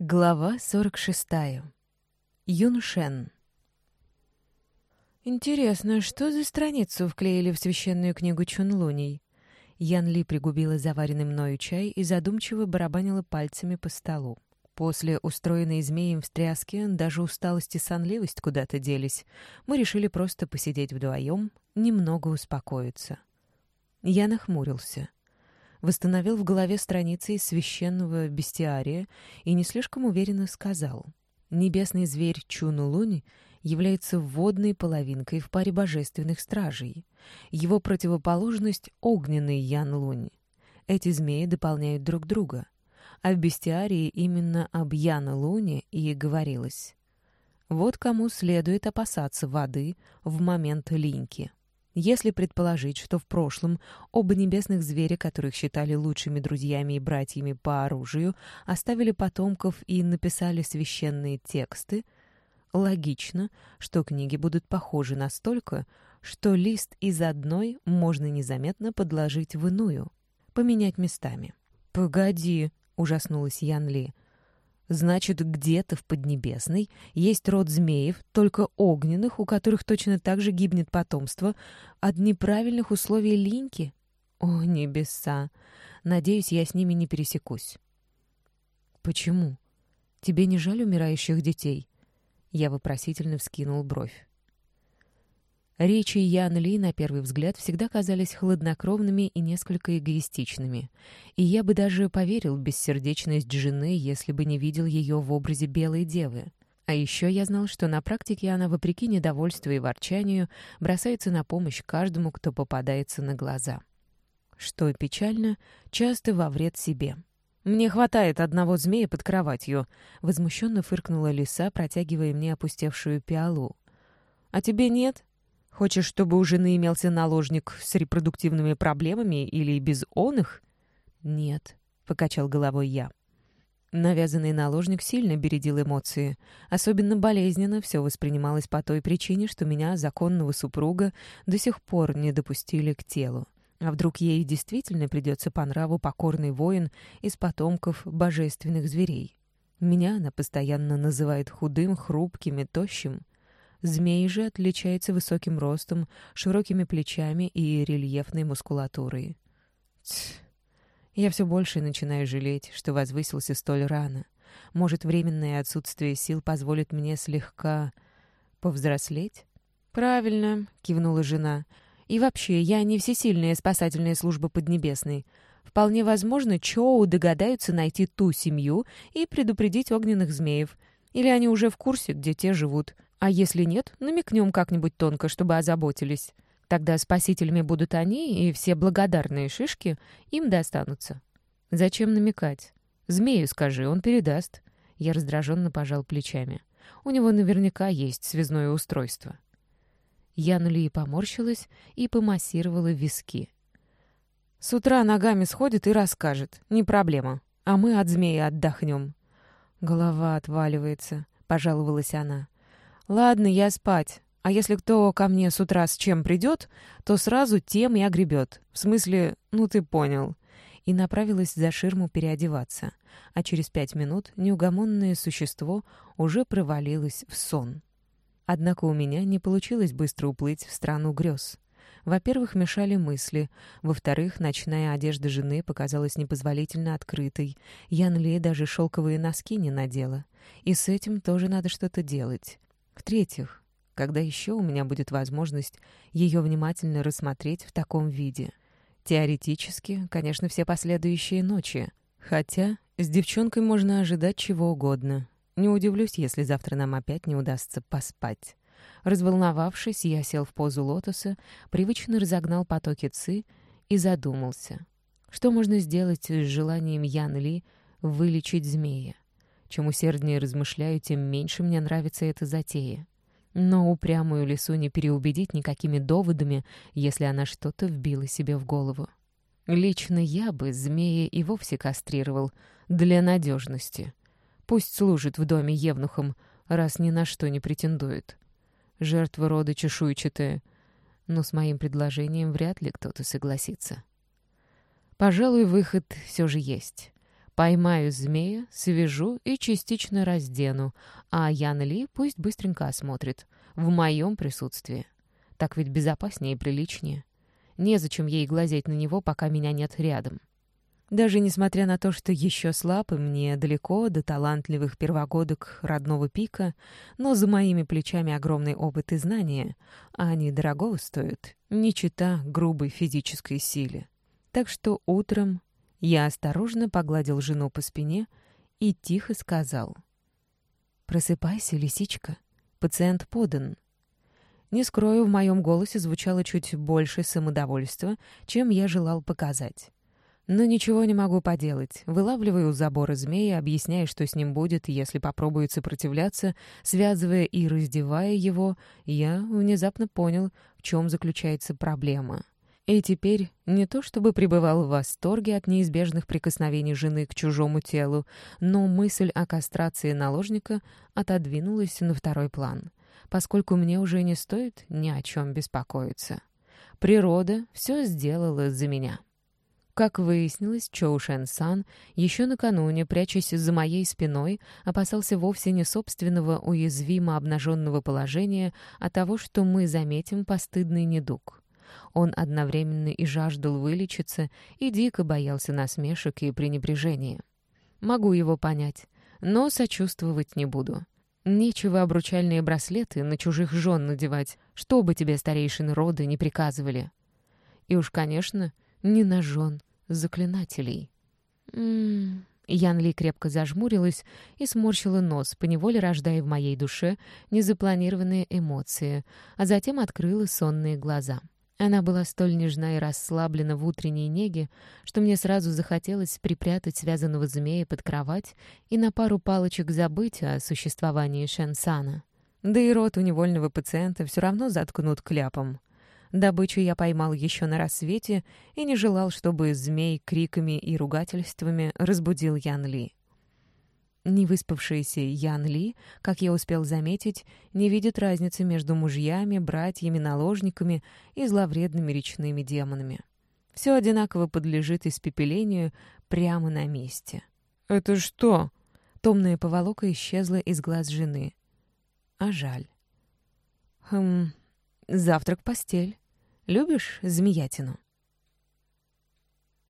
Глава 46. Юншен. Интересно, что за страницу вклеили в священную книгу Чунлуней? Ян Ли пригубила заваренный мною чай и задумчиво барабанила пальцами по столу. После устроенной змеем встряски даже усталость и сонливость куда-то делись. Мы решили просто посидеть вдвоем, немного успокоиться. Я нахмурился восстановил в голове страницы из священного бестиария и не слишком уверенно сказал. Небесный зверь Чуну-Лунь является водной половинкой в паре божественных стражей. Его противоположность — огненный Ян-Лунь. Эти змеи дополняют друг друга. А в бестиарии именно об Яна-Луне и говорилось. Вот кому следует опасаться воды в момент линьки. Если предположить, что в прошлом оба небесных зверя, которых считали лучшими друзьями и братьями по оружию, оставили потомков и написали священные тексты, логично, что книги будут похожи настолько, что лист из одной можно незаметно подложить в иную, поменять местами. «Погоди», — ужаснулась Ян Ли, — Значит, где-то в Поднебесной есть род змеев, только огненных, у которых точно так же гибнет потомство, от неправильных условий линьки? О, небеса! Надеюсь, я с ними не пересекусь. Почему? Тебе не жаль умирающих детей? Я вопросительно вскинул бровь. Речи Ян Ли, на первый взгляд, всегда казались хладнокровными и несколько эгоистичными. И я бы даже поверил в бессердечность жены, если бы не видел ее в образе белой девы. А еще я знал, что на практике она, вопреки недовольству и ворчанию, бросается на помощь каждому, кто попадается на глаза. Что печально, часто во вред себе. «Мне хватает одного змея под кроватью», — возмущенно фыркнула лиса, протягивая мне опустевшую пиалу. «А тебе нет?» Хочешь, чтобы у жены имелся наложник с репродуктивными проблемами или без он их? Нет, — покачал головой я. Навязанный наложник сильно бередил эмоции. Особенно болезненно все воспринималось по той причине, что меня, законного супруга, до сих пор не допустили к телу. А вдруг ей действительно придется по нраву покорный воин из потомков божественных зверей? Меня она постоянно называет худым, хрупким и тощим. Змей же отличается высоким ростом, широкими плечами и рельефной мускулатурой. Тьф. Я все больше начинаю жалеть, что возвысился столь рано. Может, временное отсутствие сил позволит мне слегка повзрослеть? «Правильно», — кивнула жена. «И вообще, я не всесильная спасательная служба Поднебесной. Вполне возможно, Чоу догадаются найти ту семью и предупредить огненных змеев. Или они уже в курсе, где те живут. А если нет, намекнем как-нибудь тонко, чтобы озаботились. Тогда спасителями будут они, и все благодарные шишки им достанутся. Зачем намекать? Змею скажи, он передаст. Я раздраженно пожал плечами. У него наверняка есть связное устройство. Яна Ли поморщилась и помассировала виски. «С утра ногами сходит и расскажет. Не проблема. А мы от змеи отдохнем». «Голова отваливается», — пожаловалась она. «Ладно, я спать. А если кто ко мне с утра с чем придет, то сразу тем и огребет. В смысле, ну ты понял». И направилась за ширму переодеваться. А через пять минут неугомонное существо уже провалилось в сон. Однако у меня не получилось быстро уплыть в страну грез. Во-первых, мешали мысли. Во-вторых, ночная одежда жены показалась непозволительно открытой. Ян Ли даже шелковые носки не надела. И с этим тоже надо что-то делать. В-третьих, когда еще у меня будет возможность ее внимательно рассмотреть в таком виде? Теоретически, конечно, все последующие ночи. Хотя с девчонкой можно ожидать чего угодно. Не удивлюсь, если завтра нам опять не удастся поспать. Разволновавшись, я сел в позу лотоса, привычно разогнал потоки ци и задумался. Что можно сделать с желанием Ян Ли вылечить змея? Чем усерднее размышляю, тем меньше мне нравится эта затея. Но упрямую лису не переубедить никакими доводами, если она что-то вбила себе в голову. Лично я бы змея и вовсе кастрировал для надежности. Пусть служит в доме евнухом, раз ни на что не претендует. Жертва рода чешуйчатая, но с моим предложением вряд ли кто-то согласится. Пожалуй, выход все же есть. Поймаю змея, свяжу и частично раздену, а Ян Ли пусть быстренько осмотрит. В моем присутствии. Так ведь безопаснее и приличнее. Незачем ей глазеть на него, пока меня нет рядом. Даже несмотря на то, что еще слаб и мне далеко до талантливых первогодок родного пика, но за моими плечами огромный опыт и знания, а они дорогого стоят, не чита грубой физической силе. Так что утром я осторожно погладил жену по спине и тихо сказал. «Просыпайся, лисичка, пациент подан». Не скрою, в моем голосе звучало чуть больше самодовольства, чем я желал показать. Но ничего не могу поделать. Вылавливаю у забора змея, объясняя, что с ним будет, если попробует сопротивляться, связывая и раздевая его, я внезапно понял, в чем заключается проблема. И теперь не то чтобы пребывал в восторге от неизбежных прикосновений жены к чужому телу, но мысль о кастрации наложника отодвинулась на второй план, поскольку мне уже не стоит ни о чем беспокоиться. Природа все сделала за меня. Как выяснилось, Чоу Шэн Сан еще накануне, прячась за моей спиной, опасался вовсе не собственного уязвимо обнаженного положения, а того, что мы заметим постыдный недуг. Он одновременно и жаждал вылечиться, и дико боялся насмешек и пренебрежения. Могу его понять, но сочувствовать не буду. Нечего обручальные браслеты на чужих жен надевать, что бы тебе старейшины рода не приказывали. И уж, конечно, не на жен, заклинателей. М-м. Ян Ли крепко зажмурилась и сморщила нос, поневоле рождая в моей душе незапланированные эмоции, а затем открыла сонные глаза. Она была столь нежна и расслаблена в утренней неге, что мне сразу захотелось припрятать связанного змея под кровать и на пару палочек забыть о существовании Шенсана. Да и рот у невольного пациента все равно заткнут кляпом. Добычу я поймал еще на рассвете и не желал, чтобы змей криками и ругательствами разбудил Ян Ли. Невыспавшийся Ян Ли, как я успел заметить, не видит разницы между мужьями, братьями, наложниками и зловредными речными демонами. Все одинаково подлежит испепелению прямо на месте. «Это что?» Томная поволока исчезла из глаз жены. А жаль. «Хм, завтрак-постель. Любишь змеятину?»